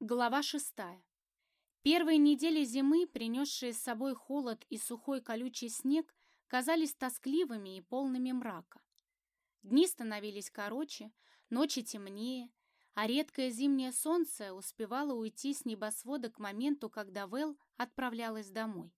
Глава шестая. Первые недели зимы, принесшие с собой холод и сухой колючий снег, казались тоскливыми и полными мрака. Дни становились короче, ночи темнее, а редкое зимнее солнце успевало уйти с небосвода к моменту, когда Вэл отправлялась домой.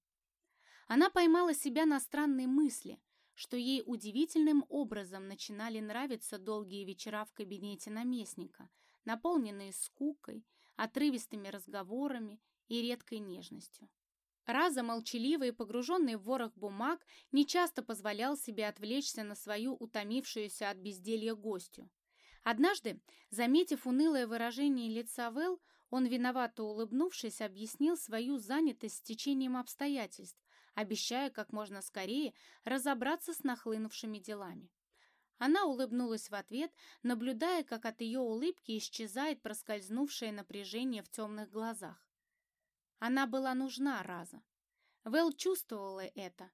Она поймала себя на странной мысли, что ей удивительным образом начинали нравиться долгие вечера в кабинете наместника, наполненные скукой, отрывистыми разговорами и редкой нежностью. Раза, молчаливый и погруженный в ворох бумаг, нечасто позволял себе отвлечься на свою утомившуюся от безделья гостью. Однажды, заметив унылое выражение лица Вэл, он, виновато улыбнувшись, объяснил свою занятость с течением обстоятельств, обещая как можно скорее разобраться с нахлынувшими делами. Она улыбнулась в ответ, наблюдая, как от ее улыбки исчезает проскользнувшее напряжение в темных глазах. Она была нужна Раза. Вэл чувствовала это.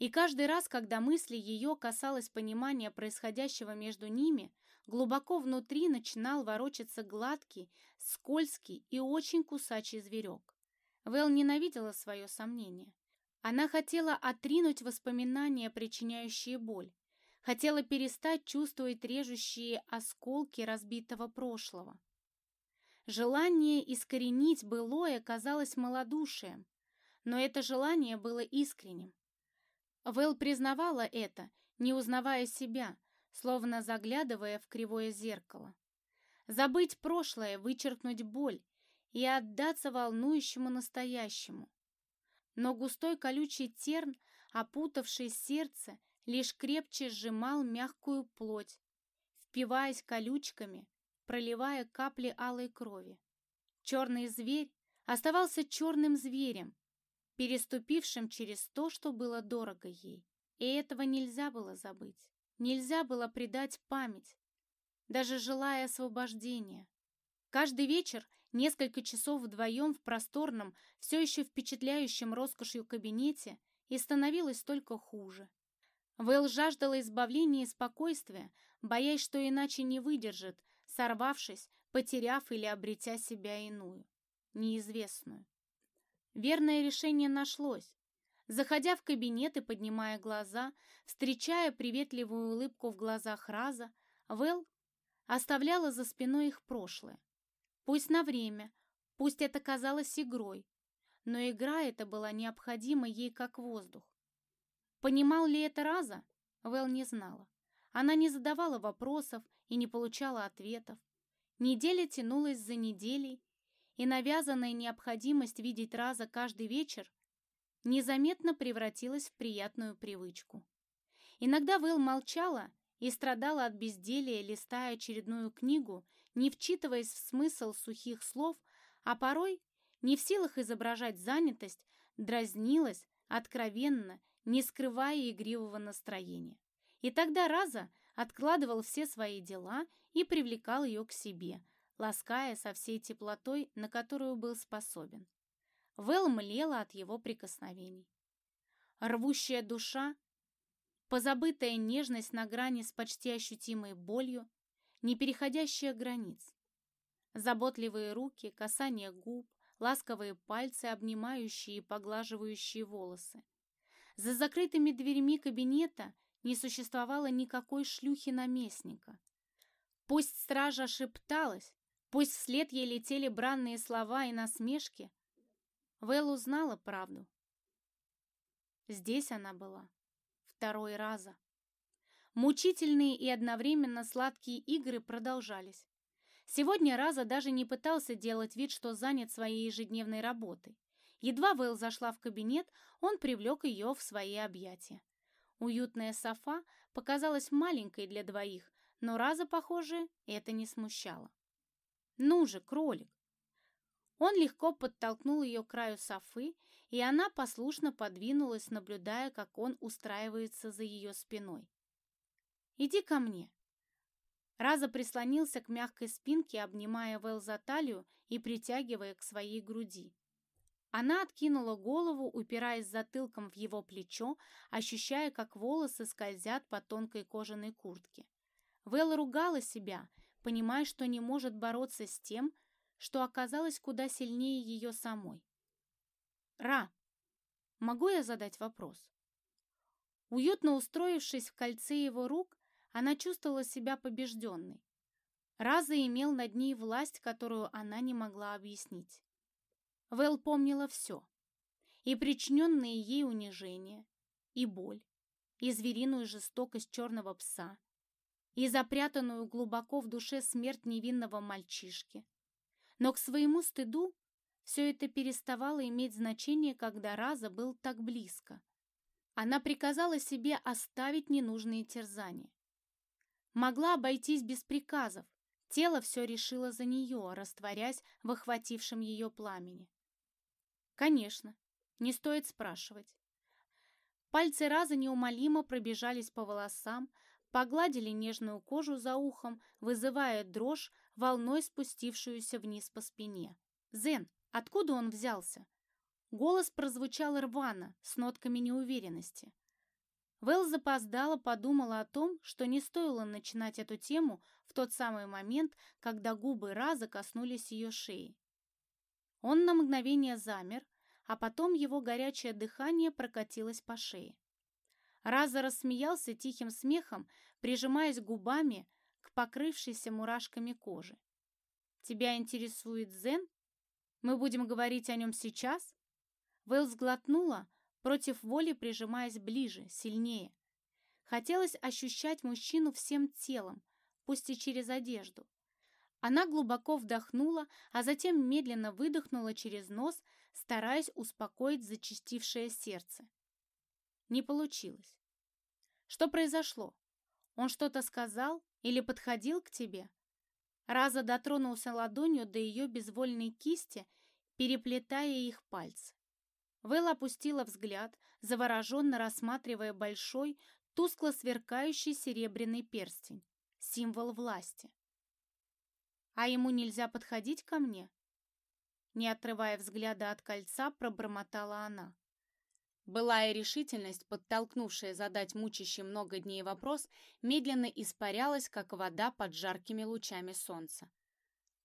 И каждый раз, когда мысли ее касалось понимания происходящего между ними, глубоко внутри начинал ворочаться гладкий, скользкий и очень кусачий зверек. Вэл ненавидела свое сомнение. Она хотела отринуть воспоминания, причиняющие боль. Хотела перестать чувствовать режущие осколки разбитого прошлого. Желание искоренить былое казалось малодушием, но это желание было искренним. Вэл признавала это, не узнавая себя, словно заглядывая в кривое зеркало. Забыть прошлое, вычеркнуть боль и отдаться волнующему настоящему. Но густой колючий терн, опутавший сердце, лишь крепче сжимал мягкую плоть, впиваясь колючками проливая капли алой крови. Черный зверь оставался черным зверем, переступившим через то, что было дорого ей. И этого нельзя было забыть. Нельзя было предать память, даже желая освобождения. Каждый вечер, несколько часов вдвоем в просторном, все еще впечатляющем роскошью кабинете, и становилось только хуже. Вэл жаждала избавления и спокойствия, боясь, что иначе не выдержит, сорвавшись, потеряв или обретя себя иную, неизвестную. Верное решение нашлось. Заходя в кабинет и поднимая глаза, встречая приветливую улыбку в глазах Раза, Вэл оставляла за спиной их прошлое. Пусть на время, пусть это казалось игрой, но игра эта была необходима ей как воздух. Понимал ли это Раза? Вэл не знала. Она не задавала вопросов и не получала ответов. Неделя тянулась за неделей, и навязанная необходимость видеть Раза каждый вечер незаметно превратилась в приятную привычку. Иногда Вэл молчала и страдала от безделия, листая очередную книгу, не вчитываясь в смысл сухих слов, а порой, не в силах изображать занятость, дразнилась откровенно не скрывая игривого настроения. И тогда Раза откладывал все свои дела и привлекал ее к себе, лаская со всей теплотой, на которую был способен. Вэл млела от его прикосновений. Рвущая душа, позабытая нежность на грани с почти ощутимой болью, не переходящая границ. Заботливые руки, касание губ, ласковые пальцы, обнимающие и поглаживающие волосы. За закрытыми дверьми кабинета не существовало никакой шлюхи-наместника. Пусть стража шепталась, пусть вслед ей летели бранные слова и насмешки, Вэл узнала правду. Здесь она была. Второй раза. Мучительные и одновременно сладкие игры продолжались. Сегодня Раза даже не пытался делать вид, что занят своей ежедневной работой. Едва Вэл зашла в кабинет, он привлек ее в свои объятия. Уютная софа показалась маленькой для двоих, но Раза, похоже, это не смущало. «Ну же, кролик!» Он легко подтолкнул ее к краю софы, и она послушно подвинулась, наблюдая, как он устраивается за ее спиной. «Иди ко мне!» Раза прислонился к мягкой спинке, обнимая Вэл за талию и притягивая к своей груди. Она откинула голову, упираясь затылком в его плечо, ощущая, как волосы скользят по тонкой кожаной куртке. Вэлла ругала себя, понимая, что не может бороться с тем, что оказалось куда сильнее ее самой. «Ра, могу я задать вопрос?» Уютно устроившись в кольце его рук, она чувствовала себя побежденной. Раза имел над ней власть, которую она не могла объяснить. Вэл помнила все. И причиненные ей унижения, и боль, и звериную жестокость черного пса, и запрятанную глубоко в душе смерть невинного мальчишки. Но к своему стыду все это переставало иметь значение, когда Раза был так близко. Она приказала себе оставить ненужные терзания. Могла обойтись без приказов, тело все решило за нее, растворясь в охватившем ее пламени. Конечно, не стоит спрашивать. Пальцы раза неумолимо пробежались по волосам, погладили нежную кожу за ухом, вызывая дрожь, волной спустившуюся вниз по спине. «Зен, откуда он взялся?» Голос прозвучал рвано, с нотками неуверенности. Вэл запоздала, подумала о том, что не стоило начинать эту тему в тот самый момент, когда губы Раза коснулись ее шеи. Он на мгновение замер, а потом его горячее дыхание прокатилось по шее. Раза рассмеялся тихим смехом, прижимаясь губами к покрывшейся мурашками кожи. «Тебя интересует Зен? Мы будем говорить о нем сейчас?» Вэл сглотнула, против воли прижимаясь ближе, сильнее. Хотелось ощущать мужчину всем телом, пусть и через одежду. Она глубоко вдохнула, а затем медленно выдохнула через нос, стараясь успокоить зачастившее сердце. Не получилось. Что произошло? Он что-то сказал или подходил к тебе? Раза дотронулся ладонью до ее безвольной кисти, переплетая их пальцы. Вэл опустила взгляд, завороженно рассматривая большой, тускло сверкающий серебряный перстень, символ власти. А ему нельзя подходить ко мне? Не отрывая взгляда от кольца, пробормотала она. Былая решительность, подтолкнувшая задать мучащий много дней вопрос, медленно испарялась, как вода под жаркими лучами солнца.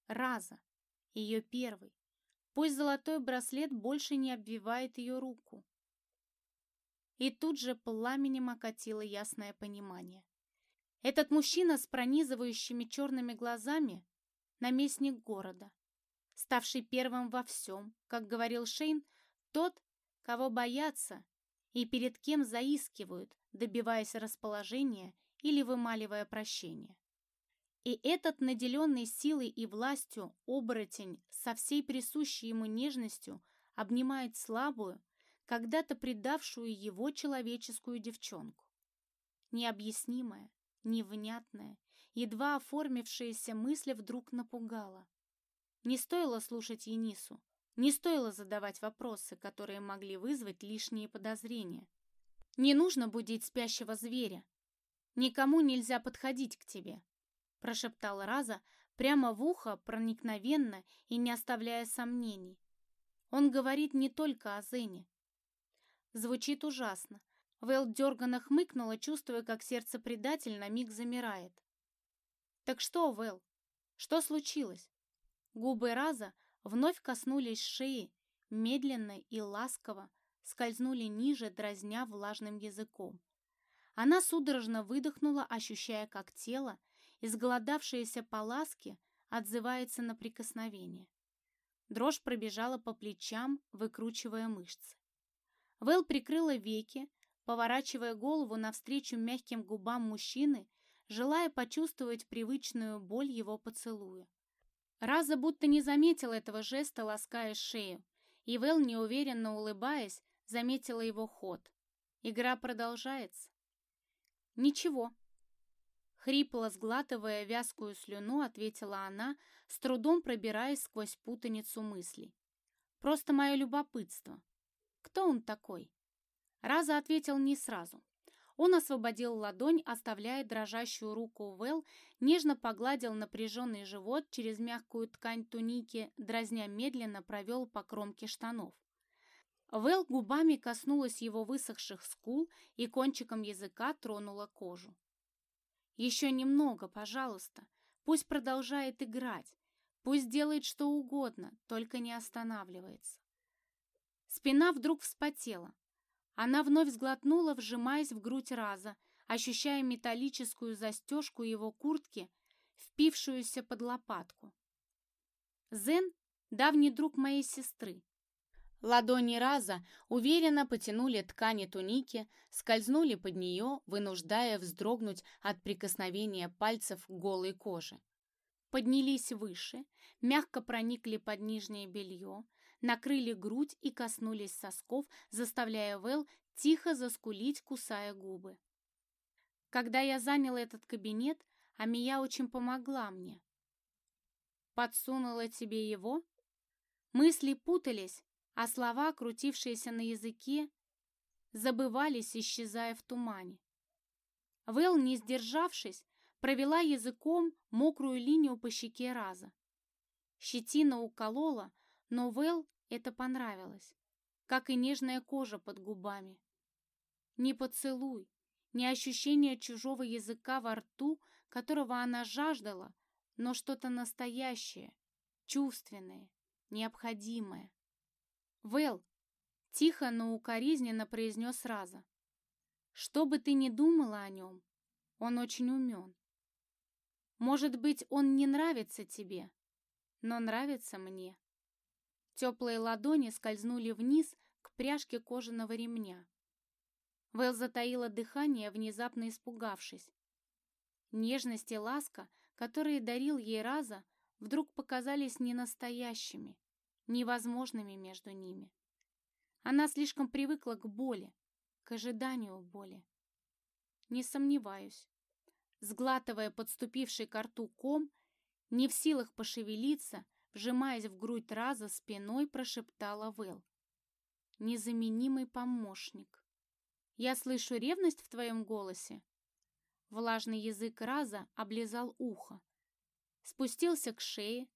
Раза, ее первый. Пусть золотой браслет больше не обвивает ее руку. И тут же пламенем окатило ясное понимание. Этот мужчина с пронизывающими черными глазами наместник города, ставший первым во всем, как говорил Шейн, тот, кого боятся и перед кем заискивают, добиваясь расположения или вымаливая прощение. И этот наделенный силой и властью оборотень со всей присущей ему нежностью обнимает слабую, когда-то предавшую его человеческую девчонку. Необъяснимая, невнятная, едва оформившаяся мысль вдруг напугала. Не стоило слушать Енису, не стоило задавать вопросы, которые могли вызвать лишние подозрения. Не нужно будить спящего зверя. Никому нельзя подходить к тебе, прошептал Раза прямо в ухо, проникновенно и не оставляя сомнений. Он говорит не только о Зене. Звучит ужасно, Вэл дерганно хмыкнула, чувствуя, как сердце предатель на миг замирает. «Так что, Вэл? Что случилось?» Губы Раза вновь коснулись шеи, медленно и ласково скользнули ниже, дразня влажным языком. Она судорожно выдохнула, ощущая, как тело, изголодавшееся по ласке, отзывается на прикосновение. Дрожь пробежала по плечам, выкручивая мышцы. Вэл прикрыла веки, поворачивая голову навстречу мягким губам мужчины, желая почувствовать привычную боль его поцелуя. Раза будто не заметил этого жеста, лаская шею, и Вэл, неуверенно улыбаясь, заметила его ход. Игра продолжается. «Ничего». Хрипло сглатывая вязкую слюну, ответила она, с трудом пробираясь сквозь путаницу мыслей. «Просто мое любопытство. Кто он такой?» Раза ответил не сразу. Он освободил ладонь, оставляя дрожащую руку Вэл, нежно погладил напряженный живот через мягкую ткань туники, дразня медленно провел по кромке штанов. Вэл губами коснулась его высохших скул и кончиком языка тронула кожу. «Еще немного, пожалуйста. Пусть продолжает играть. Пусть делает что угодно, только не останавливается. Спина вдруг вспотела. Она вновь сглотнула, вжимаясь в грудь Раза, ощущая металлическую застежку его куртки, впившуюся под лопатку. Зен — давний друг моей сестры. Ладони Раза уверенно потянули ткани туники, скользнули под нее, вынуждая вздрогнуть от прикосновения пальцев к голой коже. Поднялись выше, мягко проникли под нижнее белье, накрыли грудь и коснулись сосков, заставляя Вэл тихо заскулить, кусая губы. Когда я занял этот кабинет, Амия очень помогла мне. Подсунула тебе его? Мысли путались, а слова, крутившиеся на языке, забывались, исчезая в тумане. Вэл, не сдержавшись, провела языком мокрую линию по щеке Раза. Щетина уколола, но Вэл это понравилось, как и нежная кожа под губами. Не поцелуй, не ощущение чужого языка во рту, которого она жаждала, но что-то настоящее, чувственное, необходимое. «Вэл!» — тихо, но укоризненно произнес Раза. «Что бы ты ни думала о нем, он очень умен. Может быть, он не нравится тебе, но нравится мне». Теплые ладони скользнули вниз к пряжке кожаного ремня. Вэл затаила дыхание, внезапно испугавшись. Нежность и ласка, которые дарил ей Раза, вдруг показались ненастоящими невозможными между ними. Она слишком привыкла к боли, к ожиданию боли. Не сомневаюсь. Сглатывая подступивший к рту ком, не в силах пошевелиться, вжимаясь в грудь Раза спиной, прошептала Вэл. «Незаменимый помощник. Я слышу ревность в твоем голосе?» Влажный язык Раза облизал ухо, спустился к шее,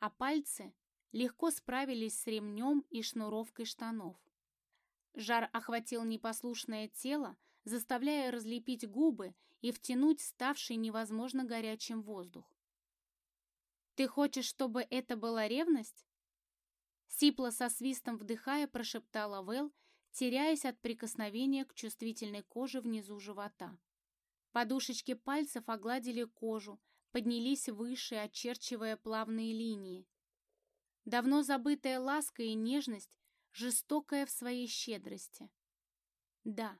а пальцы легко справились с ремнем и шнуровкой штанов. Жар охватил непослушное тело, заставляя разлепить губы и втянуть ставший невозможно горячим воздух. «Ты хочешь, чтобы это была ревность?» Сипла со свистом вдыхая, прошептала Вэл, теряясь от прикосновения к чувствительной коже внизу живота. Подушечки пальцев огладили кожу, поднялись выше, очерчивая плавные линии. Давно забытая ласка и нежность, жестокая в своей щедрости. Да,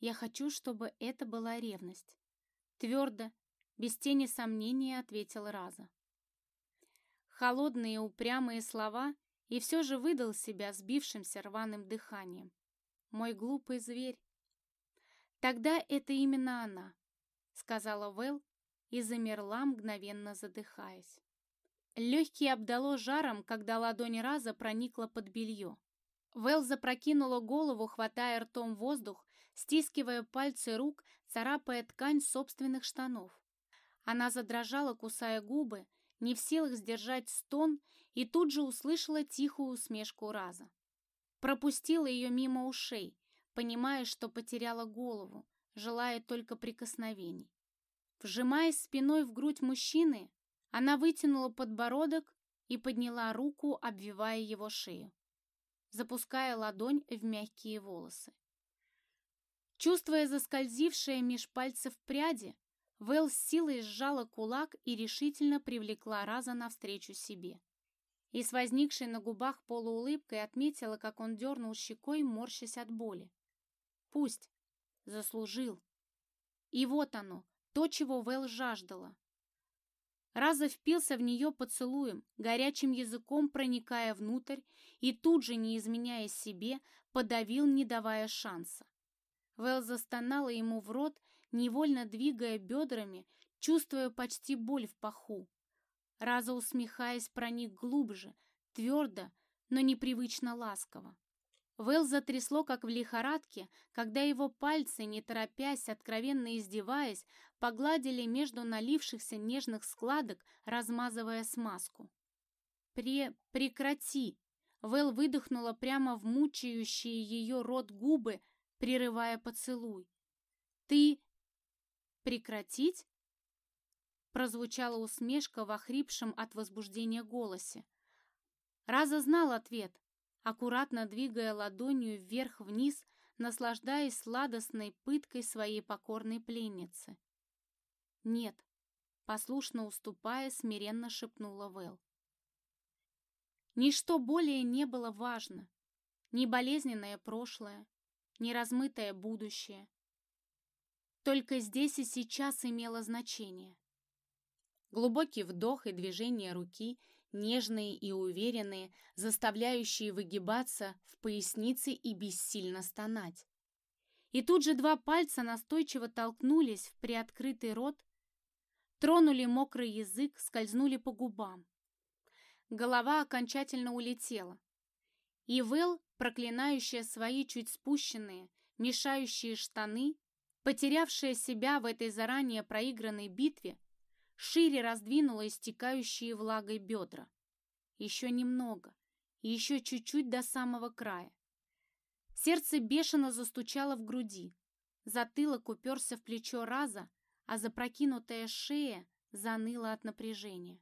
я хочу, чтобы это была ревность. Твердо, без тени сомнения, ответил Раза. Холодные упрямые слова и все же выдал себя сбившимся рваным дыханием. Мой глупый зверь. Тогда это именно она, сказала Вэл и замерла, мгновенно задыхаясь. Легкие обдало жаром, когда ладонь Раза проникла под белье. Вэл запрокинула голову, хватая ртом воздух, стискивая пальцы рук, царапая ткань собственных штанов. Она задрожала, кусая губы, не в силах сдержать стон, и тут же услышала тихую усмешку Раза. Пропустила ее мимо ушей, понимая, что потеряла голову, желая только прикосновений. Вжимаясь спиной в грудь мужчины, она вытянула подбородок и подняла руку, обвивая его шею, запуская ладонь в мягкие волосы. Чувствуя заскользившее меж пальцев пряди, Вэл с силой сжала кулак и решительно привлекла Раза навстречу себе. И с возникшей на губах полуулыбкой отметила, как он дернул щекой, морщась от боли. Пусть. Заслужил. И вот оно, то, чего Вэл жаждала. Раза впился в нее поцелуем, горячим языком проникая внутрь и тут же, не изменяя себе, подавил, не давая шанса. Вэл застонала ему в рот, невольно двигая бедрами, чувствуя почти боль в паху. Раза, усмехаясь, проник глубже, твердо, но непривычно ласково. Вэл затрясло, как в лихорадке, когда его пальцы, не торопясь, откровенно издеваясь, погладили между налившихся нежных складок, размазывая смазку. «Пре... прекрати!» Вэл выдохнула прямо в мучающие ее рот губы, прерывая поцелуй. «Ты... прекратить?» прозвучала усмешка в охрипшем от возбуждения голосе. Раза знал ответ, аккуратно двигая ладонью вверх-вниз, наслаждаясь сладостной пыткой своей покорной пленницы. «Нет», — послушно уступая, смиренно шепнула Вэл. Ничто более не было важно. Ни болезненное прошлое, ни размытое будущее. Только здесь и сейчас имело значение. Глубокий вдох и движение руки, нежные и уверенные, заставляющие выгибаться в пояснице и бессильно стонать. И тут же два пальца настойчиво толкнулись в приоткрытый рот, тронули мокрый язык, скользнули по губам. Голова окончательно улетела. И Вэл, проклинающая свои чуть спущенные, мешающие штаны, потерявшая себя в этой заранее проигранной битве, шире раздвинула истекающие влагой бедра. Еще немного, еще чуть-чуть до самого края. Сердце бешено застучало в груди, затылок уперся в плечо Раза, а запрокинутая шея заныла от напряжения.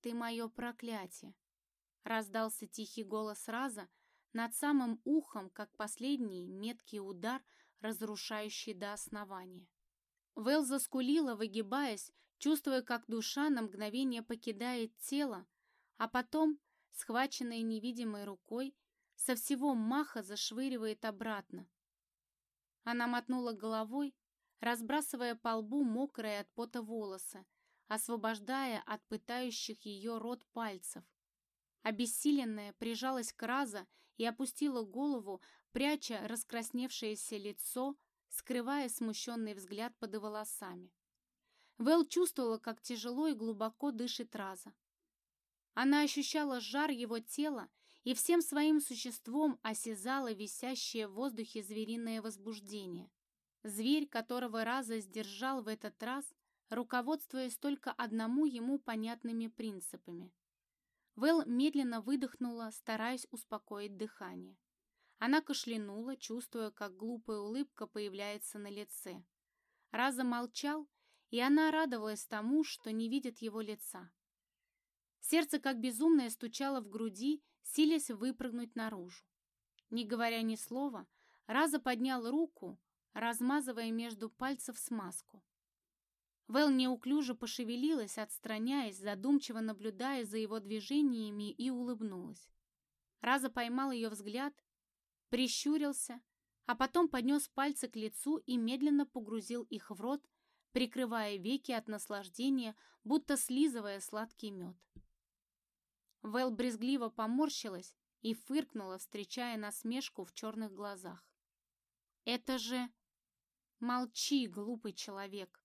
«Ты мое проклятие!» — раздался тихий голос Раза над самым ухом, как последний меткий удар, разрушающий до основания. Вэл заскулила, выгибаясь, чувствуя, как душа на мгновение покидает тело, а потом, схваченная невидимой рукой, со всего маха зашвыривает обратно. Она мотнула головой, разбрасывая по лбу мокрые от пота волосы, освобождая от пытающих ее рот пальцев. Обессиленная прижалась к Раза и опустила голову, пряча раскрасневшееся лицо, скрывая смущенный взгляд под волосами. Вэл чувствовала, как тяжело и глубоко дышит Раза. Она ощущала жар его тела и всем своим существом осязала висящее в воздухе звериное возбуждение. Зверь, которого Раза сдержал в этот раз, руководствуясь только одному ему понятными принципами. Вэл медленно выдохнула, стараясь успокоить дыхание. Она кашлянула, чувствуя, как глупая улыбка появляется на лице. Раза молчал, и она радовалась тому, что не видит его лица. Сердце, как безумное, стучало в груди, силясь выпрыгнуть наружу. Не говоря ни слова, Раза поднял руку, размазывая между пальцев смазку. Вэл неуклюже пошевелилась, отстраняясь, задумчиво наблюдая за его движениями, и улыбнулась. Раза поймал ее взгляд прищурился, а потом поднес пальцы к лицу и медленно погрузил их в рот, прикрывая веки от наслаждения, будто слизывая сладкий мед. Вэл брезгливо поморщилась и фыркнула, встречая насмешку в черных глазах. «Это же...» «Молчи, глупый человек!»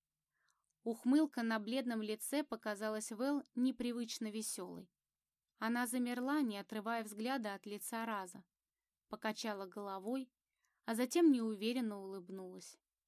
Ухмылка на бледном лице показалась Вэл непривычно веселой. Она замерла, не отрывая взгляда от лица Раза покачала головой, а затем неуверенно улыбнулась.